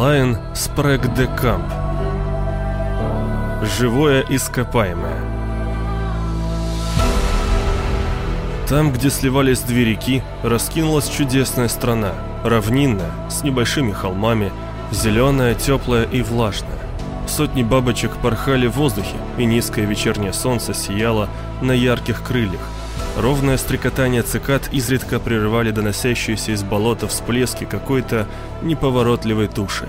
Лайн Спрэг. Живое ископаемое. Там, где сливались две реки, раскинулась чудесная страна, равнинная, с небольшими холмами, зеленая, теплая и влажная. Сотни бабочек порхали в воздухе, и низкое вечернее солнце сияло на ярких крыльях. Ровное стрекотание цикад изредка прерывали доносящиеся из болота всплески какой-то неповоротливой туши.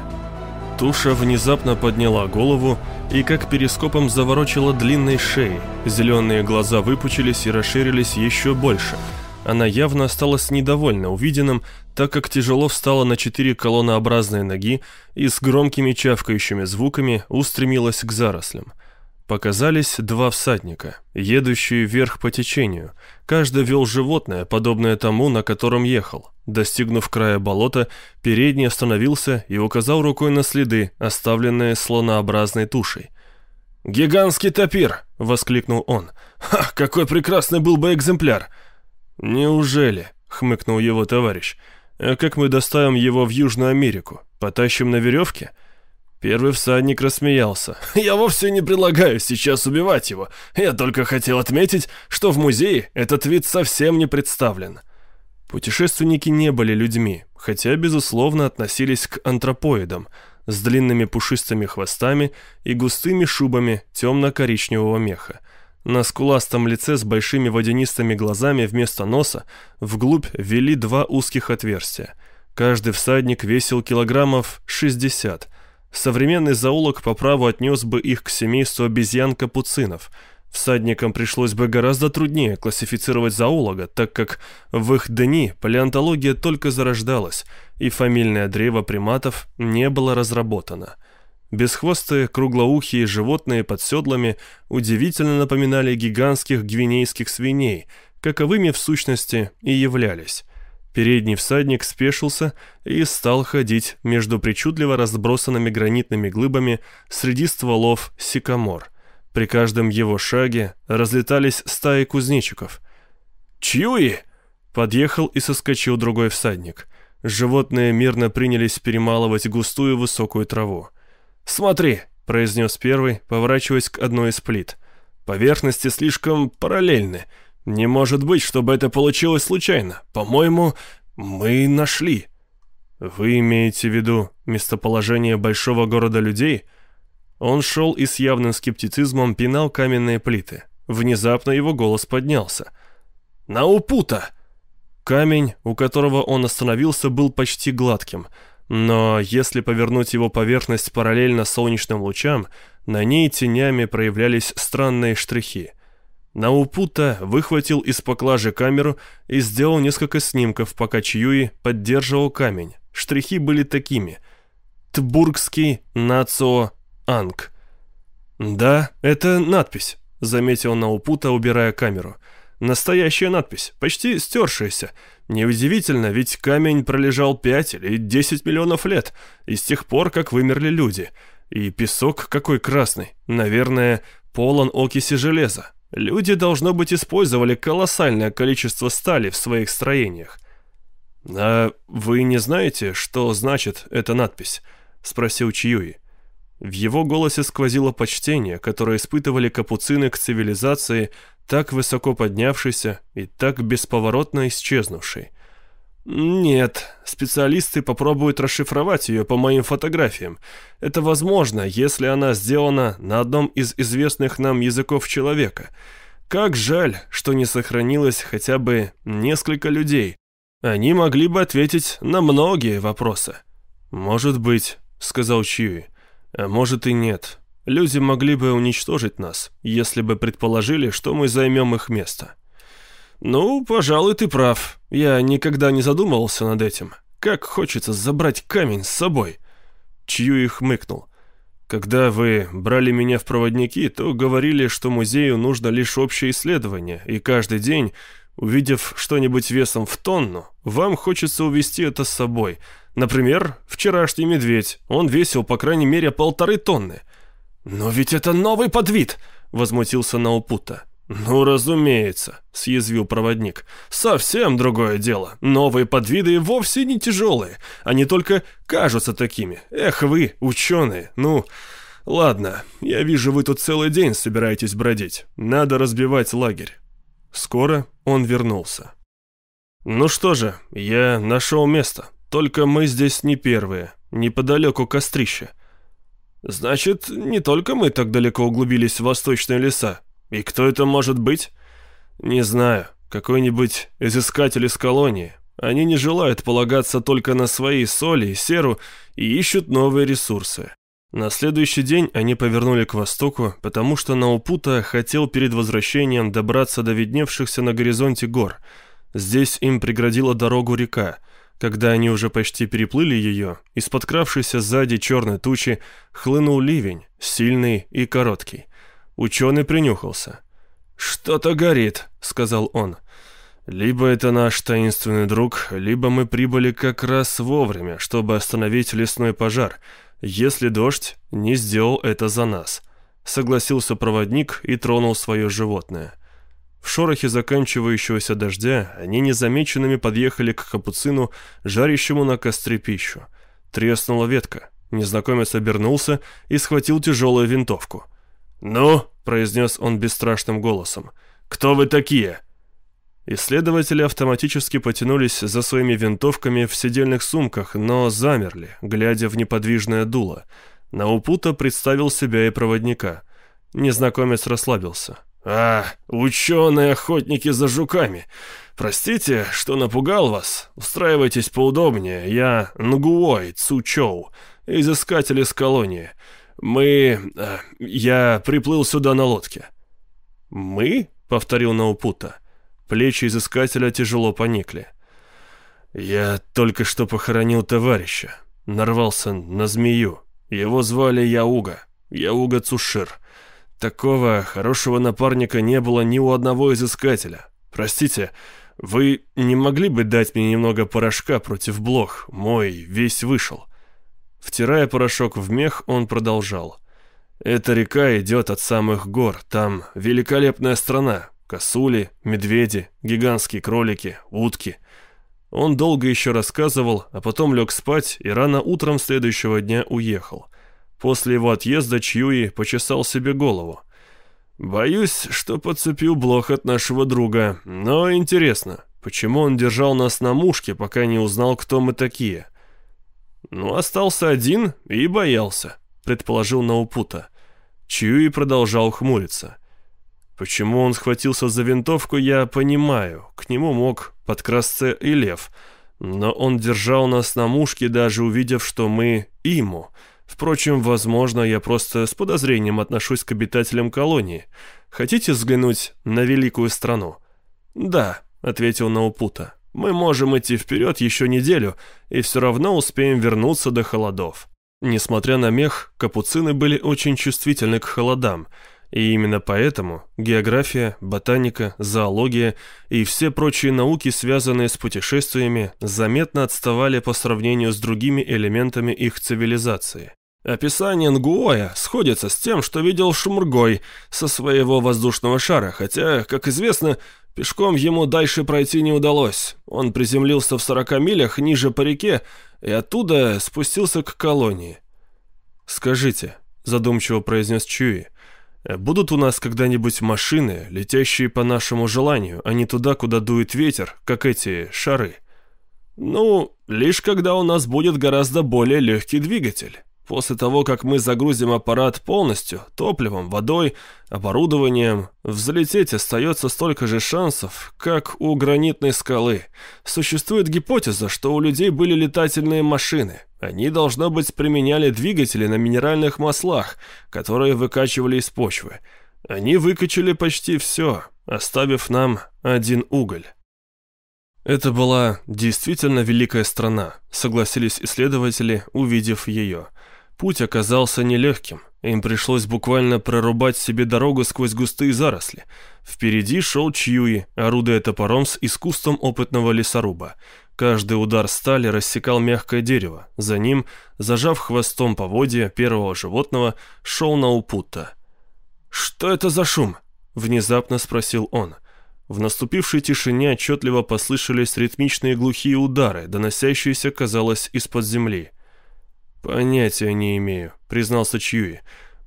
Туша внезапно подняла голову и как перископом заворочила длинной шеей. Зеленые глаза выпучились и расширились еще больше. Она явно осталась недовольна увиденным, так как тяжело встала на четыре колоннообразные ноги и с громкими чавкающими звуками устремилась к зарослям. Показались два всадника, едущие вверх по течению. Каждый вел животное, подобное тому, на котором ехал. Достигнув края болота, передний остановился и указал рукой на следы, оставленные слонообразной тушей. «Гигантский топир!» — воскликнул он. «Ха, какой прекрасный был бы экземпляр!» «Неужели?» — хмыкнул его товарищ. «А как мы доставим его в Южную Америку? Потащим на веревке?» Первый всадник рассмеялся. «Я вовсе не предлагаю сейчас убивать его. Я только хотел отметить, что в музее этот вид совсем не представлен». Путешественники не были людьми, хотя, безусловно, относились к антропоидам с длинными пушистыми хвостами и густыми шубами темно-коричневого меха. На скуластом лице с большими водянистыми глазами вместо носа вглубь вели два узких отверстия. Каждый всадник весил килограммов 60 Современный зоолог по праву отнес бы их к семейству обезьян-капуцинов. Всадникам пришлось бы гораздо труднее классифицировать зоолога, так как в их дни палеонтология только зарождалась, и фамильное древо приматов не было разработано. Бесхвостые, круглоухие животные под седлами удивительно напоминали гигантских гвинейских свиней, каковыми в сущности и являлись. Передний всадник спешился и стал ходить между причудливо разбросанными гранитными глыбами среди стволов сикамор. При каждом его шаге разлетались стаи кузнечиков. «Чьюи!» — подъехал и соскочил другой всадник. Животные мирно принялись перемалывать густую высокую траву. «Смотри!» — произнес первый, поворачиваясь к одной из плит. «Поверхности слишком параллельны. «Не может быть, чтобы это получилось случайно. По-моему, мы нашли». «Вы имеете в виду местоположение большого города людей?» Он шел и с явным скептицизмом пинал каменные плиты. Внезапно его голос поднялся. «Наупута!» Камень, у которого он остановился, был почти гладким, но если повернуть его поверхность параллельно солнечным лучам, на ней тенями проявлялись странные штрихи. Наупута выхватил из поклажи камеру и сделал несколько снимков, пока Чьюи поддерживал камень. Штрихи были такими. Тбургский Нацио Анг. «Да, это надпись», — заметил Наупута, убирая камеру. «Настоящая надпись, почти стершаяся. Неудивительно, ведь камень пролежал пять или десять миллионов лет, и с тех пор, как вымерли люди. И песок какой красный, наверное, полон окиси железа. Люди, должно быть, использовали колоссальное количество стали в своих строениях. «А вы не знаете, что значит эта надпись?» — спросил Чьюи. В его голосе сквозило почтение, которое испытывали капуцины к цивилизации, так высоко поднявшейся и так бесповоротно исчезнувшей. «Нет, специалисты попробуют расшифровать ее по моим фотографиям. Это возможно, если она сделана на одном из известных нам языков человека. Как жаль, что не сохранилось хотя бы несколько людей. Они могли бы ответить на многие вопросы». «Может быть», — сказал Чьюи, — «а может и нет. Люди могли бы уничтожить нас, если бы предположили, что мы займем их место». «Ну, пожалуй, ты прав. Я никогда не задумывался над этим. Как хочется забрать камень с собой». Чью их мыкнул. «Когда вы брали меня в проводники, то говорили, что музею нужно лишь общее исследование, и каждый день, увидев что-нибудь весом в тонну, вам хочется увезти это с собой. Например, вчерашний медведь. Он весил, по крайней мере, полторы тонны». «Но ведь это новый подвид!» — возмутился Наупута. «Ну, разумеется», — съязвил проводник. «Совсем другое дело. Новые подвиды вовсе не тяжелые. Они только кажутся такими. Эх вы, ученые, ну...» «Ладно, я вижу, вы тут целый день собираетесь бродить. Надо разбивать лагерь». Скоро он вернулся. «Ну что же, я нашел место. Только мы здесь не первые. Неподалеку кострище». «Значит, не только мы так далеко углубились в восточные леса. И кто это может быть?» «Не знаю. Какой-нибудь изыскатель из колонии. Они не желают полагаться только на свои соли и серу и ищут новые ресурсы. На следующий день они повернули к востоку, потому что Наупута хотел перед возвращением добраться до видневшихся на горизонте гор. Здесь им преградила дорогу река. Когда они уже почти переплыли ее, из подкравшейся сзади черной тучи хлынул ливень, сильный и короткий. Ученый принюхался. «Что-то горит», — сказал он. «Либо это наш таинственный друг, либо мы прибыли как раз вовремя, чтобы остановить лесной пожар» если дождь не сделал это за нас», — согласился проводник и тронул свое животное. В шорохе заканчивающегося дождя они незамеченными подъехали к капуцину, жарящему на костре пищу. Треснула ветка. Незнакомец обернулся и схватил тяжелую винтовку. «Ну?» — произнес он бесстрашным голосом. «Кто вы такие?» Исследователи автоматически потянулись за своими винтовками в сидельных сумках, но замерли, глядя в неподвижное дуло. Наупута представил себя и проводника. Незнакомец расслабился. «А, ученые-охотники за жуками! Простите, что напугал вас. Устраивайтесь поудобнее. Я Нгуой Цучоу, изыскатель из колонии. Мы... Э, я приплыл сюда на лодке». «Мы?» — повторил Наупута. Плечи изыскателя тяжело поникли. «Я только что похоронил товарища. Нарвался на змею. Его звали Яуга. Яуга Цушир. Такого хорошего напарника не было ни у одного изыскателя. Простите, вы не могли бы дать мне немного порошка против блох? Мой весь вышел». Втирая порошок в мех, он продолжал. «Эта река идет от самых гор. Там великолепная страна. Косули, медведи, гигантские кролики, утки. Он долго еще рассказывал, а потом лег спать и рано утром следующего дня уехал. После его отъезда Чьюи почесал себе голову. «Боюсь, что подцепил блох от нашего друга, но интересно, почему он держал нас на мушке, пока не узнал, кто мы такие?» «Ну, остался один и боялся», — предположил Наупута. Чьюи продолжал хмуриться. Почему он схватился за винтовку, я понимаю. К нему мог подкрасться и лев. Но он держал нас на мушке, даже увидев, что мы ему. Впрочем, возможно, я просто с подозрением отношусь к обитателям колонии. Хотите взглянуть на великую страну? Да, ответил Наупута. Мы можем идти вперед еще неделю, и все равно успеем вернуться до холодов. Несмотря на мех, капуцины были очень чувствительны к холодам – и именно поэтому география, ботаника, зоология и все прочие науки, связанные с путешествиями, заметно отставали по сравнению с другими элементами их цивилизации. Описание Нгуоя сходится с тем, что видел Шумргой со своего воздушного шара, хотя, как известно, пешком ему дальше пройти не удалось. Он приземлился в 40 милях ниже по реке и оттуда спустился к колонии. «Скажите», — задумчиво произнес Чуи, — Э, будут у нас когда-нибудь машины, летящие по нашему желанию, а не туда, куда дует ветер, как эти шары? Ну, лишь когда у нас будет гораздо более легкий двигатель. После того, как мы загрузим аппарат полностью, топливом, водой, оборудованием, взлететь остается столько же шансов, как у гранитной скалы. Существует гипотеза, что у людей были летательные машины. Они, должно быть, применяли двигатели на минеральных маслах, которые выкачивали из почвы. Они выкачали почти все, оставив нам один уголь. Это была действительно великая страна, согласились исследователи, увидев ее – Путь оказался нелегким. Им пришлось буквально прорубать себе дорогу сквозь густые заросли. Впереди шел Чьюи, орудуя топором с искусством опытного лесоруба. Каждый удар стали рассекал мягкое дерево. За ним, зажав хвостом поводья первого животного, шел Наупутта. «Что это за шум?» — внезапно спросил он. В наступившей тишине отчетливо послышались ритмичные глухие удары, доносящиеся, казалось, из-под земли. «Понятия не имею», — признался Чьюи.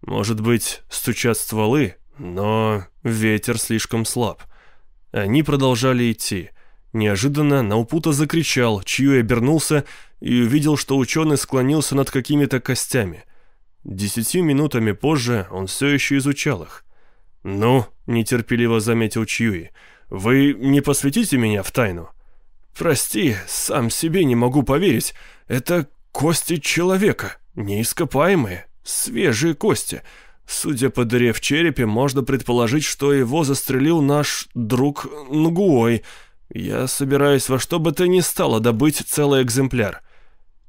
«Может быть, стучат стволы, но ветер слишком слаб». Они продолжали идти. Неожиданно Наупута закричал, Чьюи обернулся и увидел, что ученый склонился над какими-то костями. Десятью минутами позже он все еще изучал их. «Ну», — нетерпеливо заметил Чьюи, — вы не посвятите меня в тайну? Прости, сам себе не могу поверить. Это кости человека, неископаемые, свежие кости. Судя по дыре в черепе, можно предположить, что его застрелил наш друг Нгуой. Я собираюсь во что бы то ни стало добыть целый экземпляр.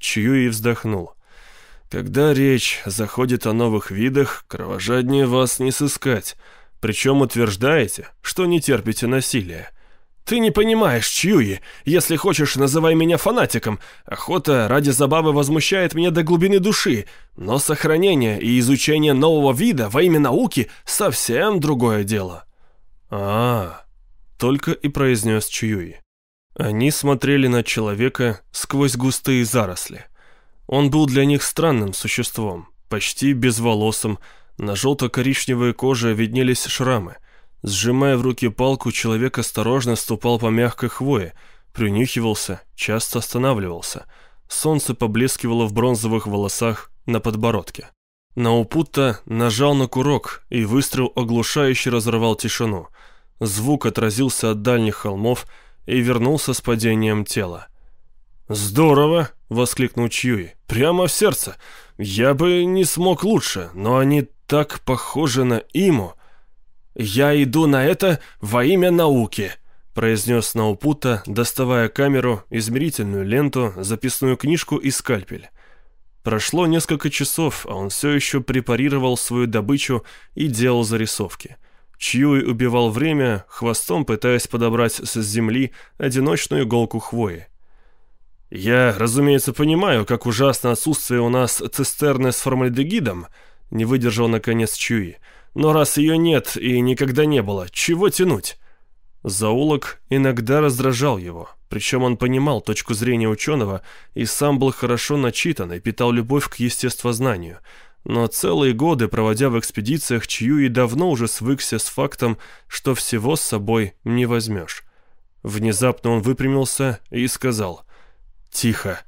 Чью и вздохнул. Когда речь заходит о новых видах, кровожаднее вас не сыскать. Причем утверждаете, что не терпите насилия. Ты не понимаешь, Чьюи. Если хочешь, называй меня фанатиком. Охота ради забавы возмущает меня до глубины души. Но сохранение и изучение нового вида во имя науки — совсем другое дело. а, -а, -а только и произнес Чьюи. Они смотрели на человека сквозь густые заросли. Он был для них странным существом, почти безволосым, на желто-коричневой коже виднелись шрамы. Сжимая в руки палку, человек осторожно ступал по мягкой хвое, принюхивался, часто останавливался. Солнце поблескивало в бронзовых волосах на подбородке. Наупутта нажал на курок, и выстрел оглушающе разорвал тишину. Звук отразился от дальних холмов и вернулся с падением тела. «Здорово!» — воскликнул Чьюи. «Прямо в сердце! Я бы не смог лучше, но они так похоже на Иму. «Я иду на это во имя науки», — произнес Наупута, доставая камеру, измерительную ленту, записную книжку и скальпель. Прошло несколько часов, а он все еще препарировал свою добычу и делал зарисовки. Чьюи убивал время, хвостом пытаясь подобрать с земли одиночную иголку хвои. «Я, разумеется, понимаю, как ужасно отсутствие у нас цистерны с формальдегидом», не выдержал наконец Чуи. Но раз ее нет и никогда не было, чего тянуть? Заулок иногда раздражал его, причем он понимал точку зрения ученого и сам был хорошо начитан и питал любовь к естествознанию. Но целые годы, проводя в экспедициях, Чьюи давно уже свыкся с фактом, что всего с собой не возьмешь. Внезапно он выпрямился и сказал «Тихо».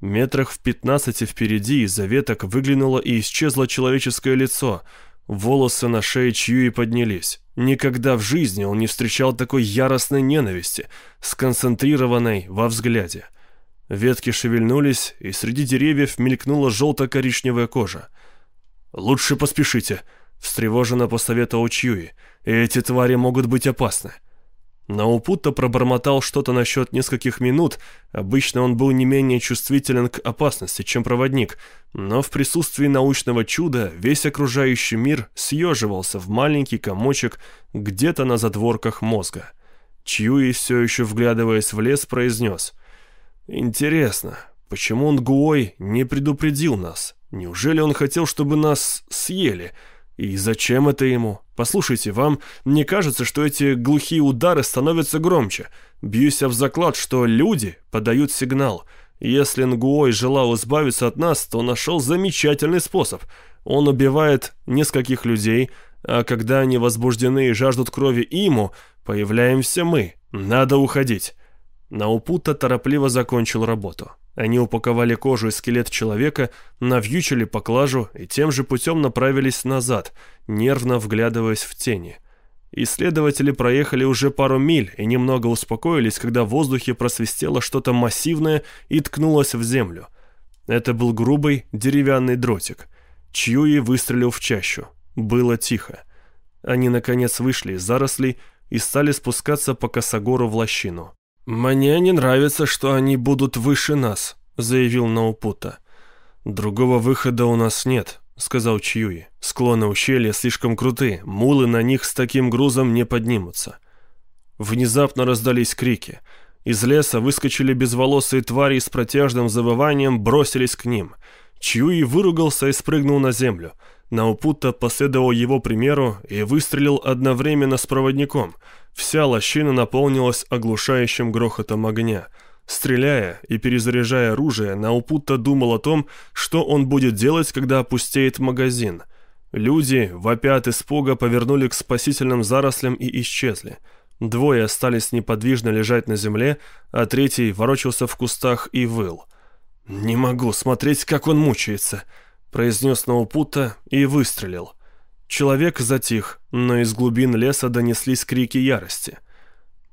Метрах в пятнадцати впереди из-за веток выглянуло и исчезло человеческое лицо. Волосы на шее Чьюи поднялись. Никогда в жизни он не встречал такой яростной ненависти, сконцентрированной во взгляде. Ветки шевельнулись, и среди деревьев мелькнула желто-коричневая кожа. «Лучше поспешите», — встревоженно посоветовал Чьюи. «Эти твари могут быть опасны». Наупутто пробормотал что-то насчет нескольких минут, обычно он был не менее чувствителен к опасности, чем проводник, но в присутствии научного чуда весь окружающий мир съеживался в маленький комочек где-то на задворках мозга. Чьюи, все еще вглядываясь в лес, произнес «Интересно, почему он Гуой не предупредил нас? Неужели он хотел, чтобы нас съели?» И зачем это ему? Послушайте, вам не кажется, что эти глухие удары становятся громче? Бьюсь об заклад, что люди подают сигнал. Если Нгуой желал избавиться от нас, то нашел замечательный способ. Он убивает нескольких людей, а когда они возбуждены и жаждут крови ему, появляемся мы. Надо уходить. Наупута торопливо закончил работу. Они упаковали кожу и скелет человека, навьючили поклажу и тем же путем направились назад, нервно вглядываясь в тени. Исследователи проехали уже пару миль и немного успокоились, когда в воздухе просвистело что-то массивное и ткнулось в землю. Это был грубый деревянный дротик. Чьюи выстрелил в чащу. Было тихо. Они, наконец, вышли из зарослей и стали спускаться по косогору в лощину. «Мне не нравится, что они будут выше нас», — заявил Наупута. «Другого выхода у нас нет», — сказал Чьюи. «Склоны ущелья слишком круты, мулы на них с таким грузом не поднимутся». Внезапно раздались крики. Из леса выскочили безволосые твари и с протяжным завыванием бросились к ним. Чьюи выругался и спрыгнул на землю. Наупута последовал его примеру и выстрелил одновременно с проводником. Вся лощина наполнилась оглушающим грохотом огня. Стреляя и перезаряжая оружие, Наупута думал о том, что он будет делать, когда опустеет магазин. Люди, вопя от испуга, повернули к спасительным зарослям и исчезли. Двое остались неподвижно лежать на земле, а третий ворочался в кустах и выл. «Не могу смотреть, как он мучается», — произнес Наупута и выстрелил. Человек затих, но из глубин леса донеслись крики ярости.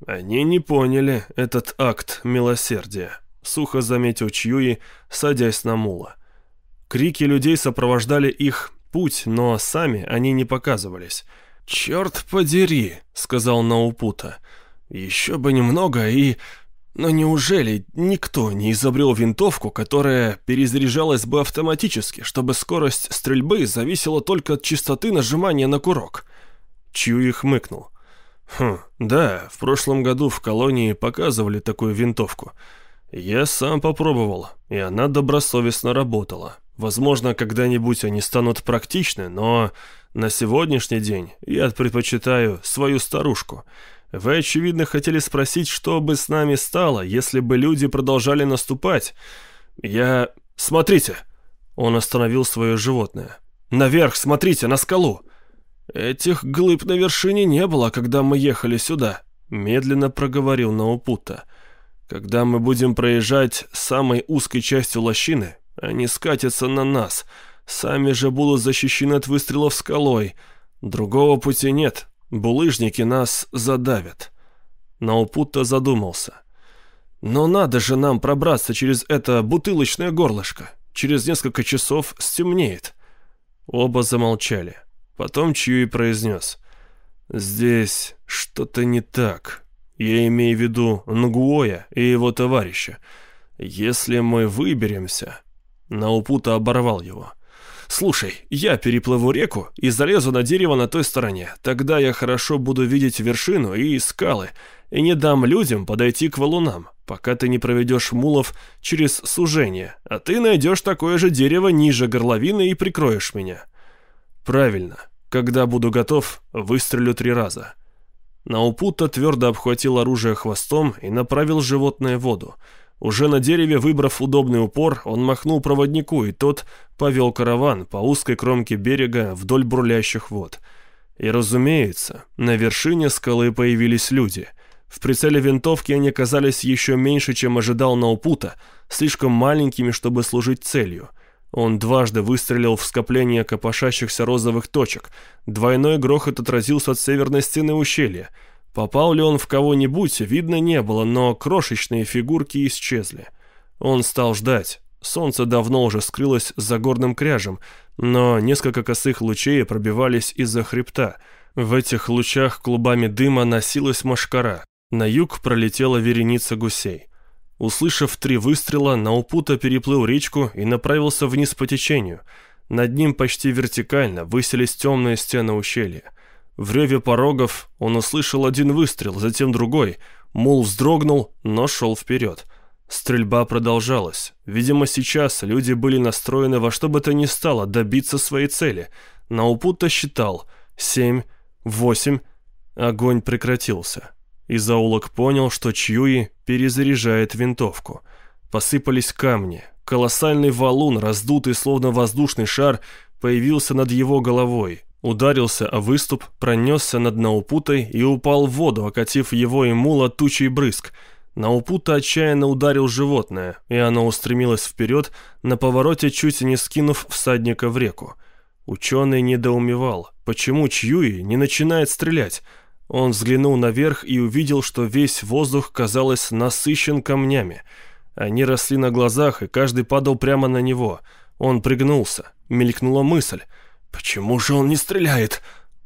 «Они не поняли этот акт милосердия», — сухо заметил Чьюи, садясь на мула. Крики людей сопровождали их путь, но сами они не показывались. «Черт подери», — сказал Наупута. «Еще бы немного и...» Но неужели никто не изобрел винтовку, которая перезаряжалась бы автоматически, чтобы скорость стрельбы зависела только от частоты нажимания на курок? Чью хмыкнул. Хм, да, в прошлом году в колонии показывали такую винтовку. Я сам попробовал, и она добросовестно работала. Возможно, когда-нибудь они станут практичны, но на сегодняшний день я предпочитаю свою старушку — вы, очевидно, хотели спросить, что бы с нами стало, если бы люди продолжали наступать. Я... Смотрите!» Он остановил свое животное. «Наверх, смотрите, на скалу!» «Этих глыб на вершине не было, когда мы ехали сюда», — медленно проговорил Наупута. «Когда мы будем проезжать самой узкой частью лощины, они скатятся на нас, сами же будут защищены от выстрелов скалой. Другого пути нет, Булыжники нас задавят. Наупутта задумался. Но надо же нам пробраться через это бутылочное горлышко. Через несколько часов стемнеет. Оба замолчали. Потом Чьюи произнес. «Здесь что-то не так. Я имею в виду Нгуоя и его товарища. Если мы выберемся...» Наупута оборвал его. «Слушай, я переплыву реку и залезу на дерево на той стороне. Тогда я хорошо буду видеть вершину и скалы, и не дам людям подойти к валунам, пока ты не проведешь мулов через сужение, а ты найдешь такое же дерево ниже горловины и прикроешь меня». «Правильно. Когда буду готов, выстрелю три раза». Наупута твердо обхватил оружие хвостом и направил животное в воду. Уже на дереве, выбрав удобный упор, он махнул проводнику, и тот повел караван по узкой кромке берега вдоль бурлящих вод. И, разумеется, на вершине скалы появились люди. В прицеле винтовки они казались еще меньше, чем ожидал Наупута, слишком маленькими, чтобы служить целью. Он дважды выстрелил в скопление копошащихся розовых точек. Двойной грохот отразился от северной стены ущелья — Попал ли он в кого-нибудь, видно не было, но крошечные фигурки исчезли. Он стал ждать. Солнце давно уже скрылось за горным кряжем, но несколько косых лучей пробивались из-за хребта. В этих лучах клубами дыма носилась машкара. На юг пролетела вереница гусей. Услышав три выстрела, Наупута переплыл речку и направился вниз по течению. Над ним почти вертикально высились темные стены ущелья. В реве порогов он услышал один выстрел, затем другой. Мул вздрогнул, но шел вперед. Стрельба продолжалась. Видимо, сейчас люди были настроены во что бы то ни стало добиться своей цели. Наупута считал. Семь, восемь. Огонь прекратился. И заулок понял, что Чьюи перезаряжает винтовку. Посыпались камни. Колоссальный валун, раздутый словно воздушный шар, появился над его головой. Ударился о выступ, пронесся над Наупутой и упал в воду, окатив его и мула тучей брызг. Наупута отчаянно ударил животное, и оно устремилось вперед, на повороте чуть не скинув всадника в реку. Ученый недоумевал, почему Чьюи не начинает стрелять. Он взглянул наверх и увидел, что весь воздух, казалось, насыщен камнями. Они росли на глазах, и каждый падал прямо на него. Он пригнулся. Мелькнула мысль. Почему же он не стреляет?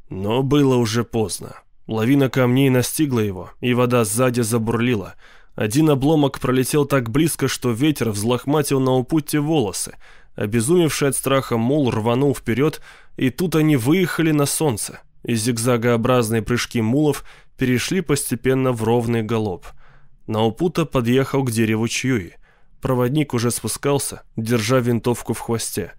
Но было уже поздно. Лавина камней настигла его, и вода сзади забурлила. Один обломок пролетел так близко, что ветер взлохматил на упутье волосы. Обезумевший от страха мул рванул вперед, и тут они выехали на солнце. И зигзагообразные прыжки мулов перешли постепенно в ровный галоп. Наупута подъехал к дереву Чьюи. Проводник уже спускался, держа винтовку в хвосте.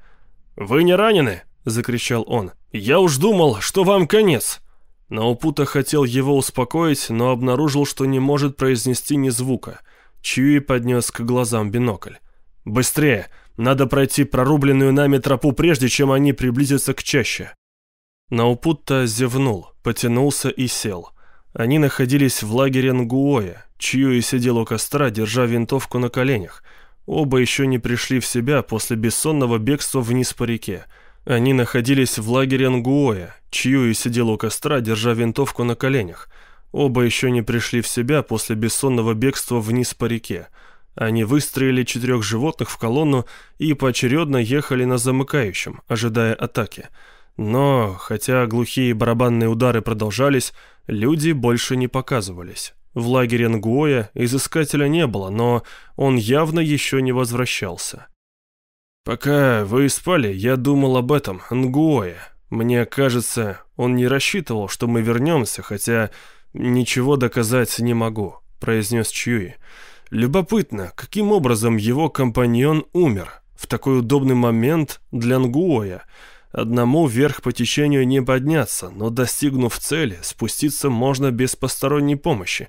«Вы не ранены?» Закричал он. «Я уж думал, что вам конец!» Наупута хотел его успокоить, но обнаружил, что не может произнести ни звука. Чьюи поднес к глазам бинокль. «Быстрее! Надо пройти прорубленную нами тропу, прежде чем они приблизятся к чаще». Наупутта зевнул, потянулся и сел. Они находились в лагере Нгуоя. Чьюи сидел у костра, держа винтовку на коленях. Оба еще не пришли в себя после бессонного бегства вниз по реке. Они находились в лагере Нгуоя. Чьюи сидел у костра, держа винтовку на коленях. Оба еще не пришли в себя после бессонного бегства вниз по реке. Они выстроили четырех животных в колонну и поочередно ехали на замыкающем, ожидая атаки. Но, хотя глухие барабанные удары продолжались, люди больше не показывались. В лагере Нгуоя изыскателя не было, но он явно еще не возвращался. «Пока вы спали, я думал об этом, Нгуоя. Мне кажется, он не рассчитывал, что мы вернемся, хотя ничего доказать не могу», — произнес Чьюи. «Любопытно, каким образом его компаньон умер в такой удобный момент для Нгуоя?» Одному вверх по течению не подняться, но достигнув цели, спуститься можно без посторонней помощи.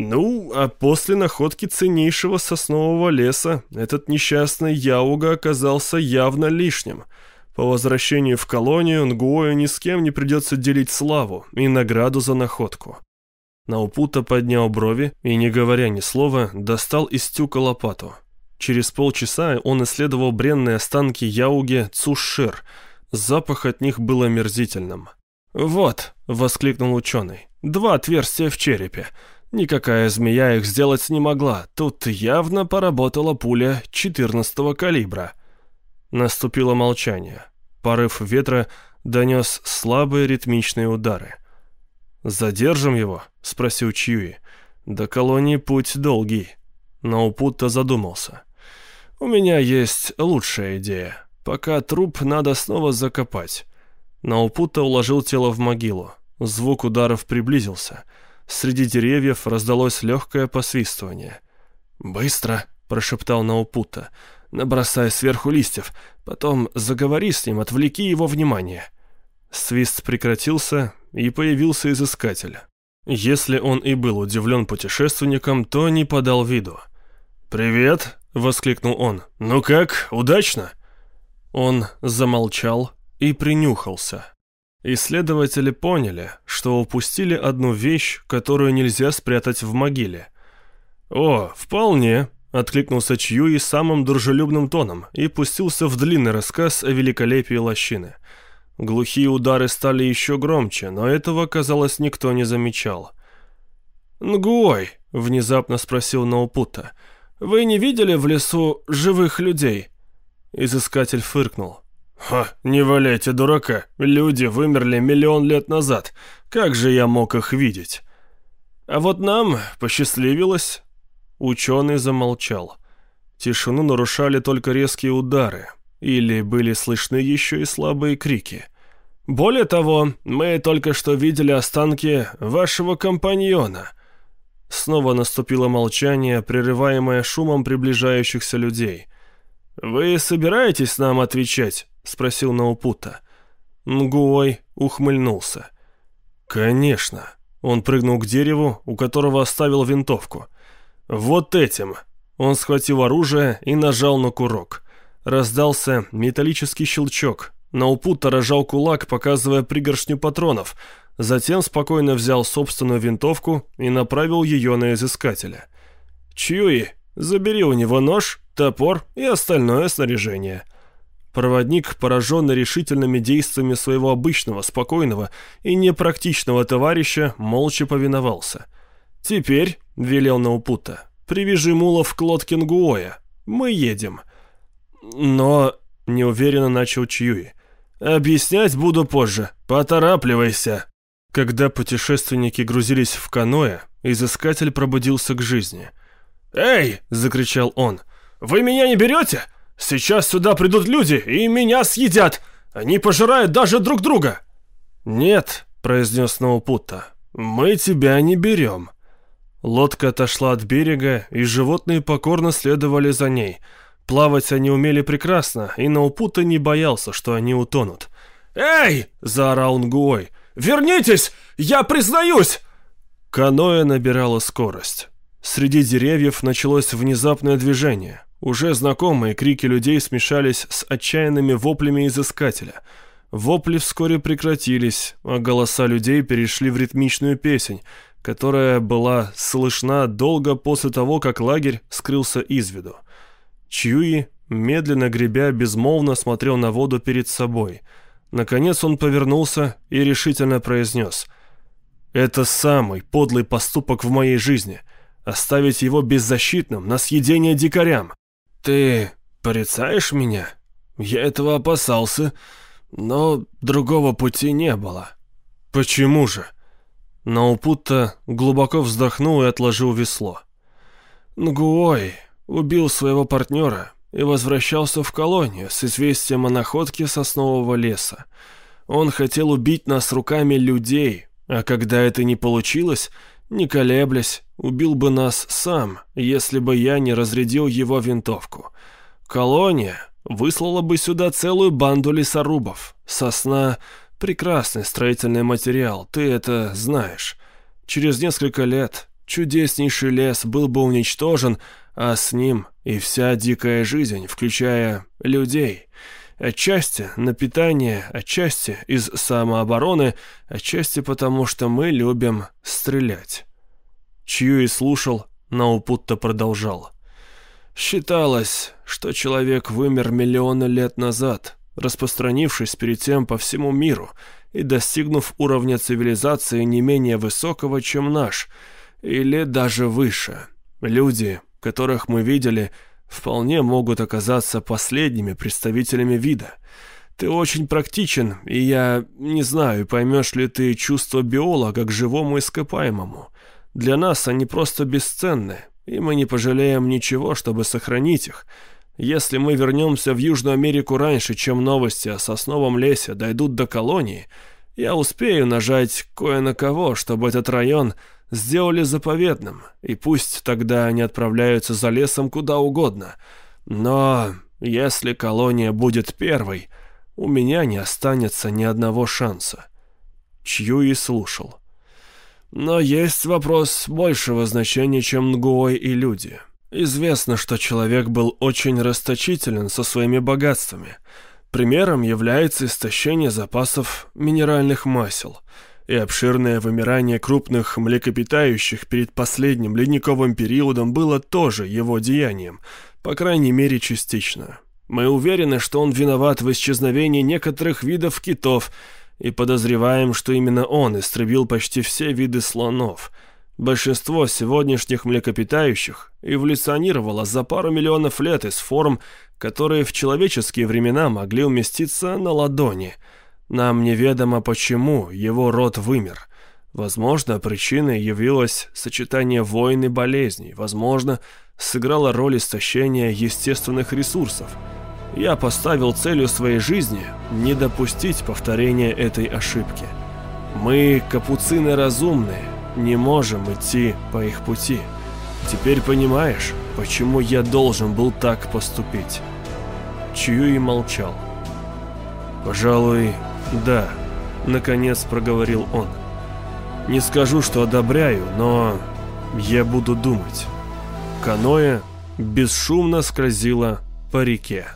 Ну, а после находки ценнейшего соснового леса этот несчастный Яуга оказался явно лишним. По возвращению в колонию Нгуою ни с кем не придется делить славу и награду за находку. Наупута поднял брови и, не говоря ни слова, достал из тюка лопату. Через полчаса он исследовал бренные останки Яуги Цушир – Запах от них был омерзительным. «Вот», — воскликнул ученый, — «два отверстия в черепе. Никакая змея их сделать не могла. Тут явно поработала пуля 14-го калибра». Наступило молчание. Порыв ветра донес слабые ритмичные удары. «Задержим его?» — спросил Чьюи. «До колонии путь долгий». Но Упутта задумался. «У меня есть лучшая идея». Пока труп надо снова закопать. Наупута уложил тело в могилу. Звук ударов приблизился. Среди деревьев раздалось легкое посвистывание. «Быстро!» — прошептал Наупута. «Набросай сверху листьев. Потом заговори с ним, отвлеки его внимание». Свист прекратился, и появился изыскатель. Если он и был удивлен путешественником, то не подал виду. «Привет!» — воскликнул он. «Ну как, удачно?» Он замолчал и принюхался. Исследователи поняли, что упустили одну вещь, которую нельзя спрятать в могиле. «О, вполне», — откликнулся Чьюи самым дружелюбным тоном и пустился в длинный рассказ о великолепии лощины. Глухие удары стали еще громче, но этого, казалось, никто не замечал. «Нгуой», — внезапно спросил Наупута, — «вы не видели в лесу живых людей?» Изыскатель фыркнул. «Ха, не валяйте дурака. Люди вымерли миллион лет назад. Как же я мог их видеть?» «А вот нам посчастливилось». Ученый замолчал. Тишину нарушали только резкие удары. Или были слышны еще и слабые крики. «Более того, мы только что видели останки вашего компаньона». Снова наступило молчание, прерываемое шумом приближающихся людей – «Вы собираетесь нам отвечать?» — спросил Наупута. Нгуой ухмыльнулся. «Конечно». Он прыгнул к дереву, у которого оставил винтовку. «Вот этим!» Он схватил оружие и нажал на курок. Раздался металлический щелчок. Наупута рожал кулак, показывая пригоршню патронов. Затем спокойно взял собственную винтовку и направил ее на изыскателя. «Чьюи, забери у него нож топор и остальное снаряжение. Проводник, пораженный решительными действиями своего обычного, спокойного и непрактичного товарища, молча повиновался. «Теперь», — велел Наупута, — «привяжи мулов к лодке Нгуоя. Мы едем». «Но...» — неуверенно начал Чьюи. «Объяснять буду позже. Поторапливайся». Когда путешественники грузились в каноэ, изыскатель пробудился к жизни. «Эй!» — закричал он. Вы меня не берете? Сейчас сюда придут люди и меня съедят. Они пожирают даже друг друга». «Нет», — произнес Наупута, — «мы тебя не берем». Лодка отошла от берега, и животные покорно следовали за ней. Плавать они умели прекрасно, и Наупута не боялся, что они утонут. «Эй!» — заорал Нгуой. «Вернитесь! Я признаюсь!» Каноэ набирала скорость. Среди деревьев началось внезапное движение. Уже знакомые крики людей смешались с отчаянными воплями изыскателя. Вопли вскоре прекратились, а голоса людей перешли в ритмичную песнь, которая была слышна долго после того, как лагерь скрылся из виду. Чьюи, медленно гребя, безмолвно смотрел на воду перед собой. Наконец он повернулся и решительно произнес «Это самый подлый поступок в моей жизни — оставить его беззащитным на съедение дикарям». «Ты порицаешь меня? Я этого опасался, но другого пути не было». «Почему же?» Наупутта глубоко вздохнул и отложил весло. «Нгуой убил своего партнера и возвращался в колонию с известием о находке соснового леса. Он хотел убить нас руками людей, а когда это не получилось, не колеблясь, убил бы нас сам, если бы я не разрядил его винтовку. Колония выслала бы сюда целую банду лесорубов. Сосна — прекрасный строительный материал, ты это знаешь. Через несколько лет чудеснейший лес был бы уничтожен, а с ним и вся дикая жизнь, включая людей. Отчасти на питание, отчасти из самообороны, отчасти потому, что мы любим стрелять. Чью и слушал, Наупутта продолжал. Считалось, что человек вымер миллионы лет назад, распространившись перед тем по всему миру и достигнув уровня цивилизации не менее высокого, чем наш, или даже выше. Люди, которых мы видели, вполне могут оказаться последними представителями вида. Ты очень практичен, и я не знаю, поймешь ли ты чувство биолога к живому ископаемому. Для нас они просто бесценны, и мы не пожалеем ничего, чтобы сохранить их. Если мы вернемся в Южную Америку раньше, чем новости о сосновом лесе дойдут до колонии, я успею нажать кое на кого, чтобы этот район сделали заповедным, и пусть тогда они отправляются за лесом куда угодно. Но если колония будет первой, у меня не останется ни одного шанса. Чью и слушал. Но есть вопрос большего значения, чем Нгуой и люди. Известно, что человек был очень расточителен со своими богатствами. Примером является истощение запасов минеральных масел – и обширное вымирание крупных млекопитающих перед последним ледниковым периодом было тоже его деянием, по крайней мере частично. Мы уверены, что он виноват в исчезновении некоторых видов китов и подозреваем, что именно он истребил почти все виды слонов. Большинство сегодняшних млекопитающих эволюционировало за пару миллионов лет из форм, которые в человеческие времена могли уместиться на ладони – нам неведомо, почему его род вымер. Возможно, причиной явилось сочетание войн и болезней. Возможно, сыграла роль истощения естественных ресурсов. Я поставил целью своей жизни не допустить повторения этой ошибки. Мы, капуцины разумные, не можем идти по их пути. Теперь понимаешь, почему я должен был так поступить?» Чью молчал. «Пожалуй, «Да», — наконец проговорил он. «Не скажу, что одобряю, но я буду думать». Каноэ бесшумно скользило по реке.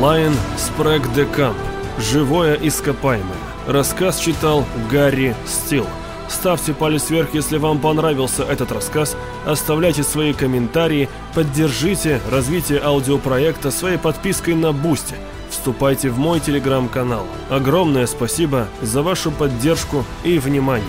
Лайон Спрэг де Камп. Живое ископаемое. Рассказ читал Гарри Стил. Ставьте палец вверх, если вам понравился этот рассказ, оставляйте свои комментарии, поддержите развитие аудиопроекта своей подпиской на Boosty, вступайте в мой телеграм-канал. Огромное спасибо за вашу поддержку и внимание.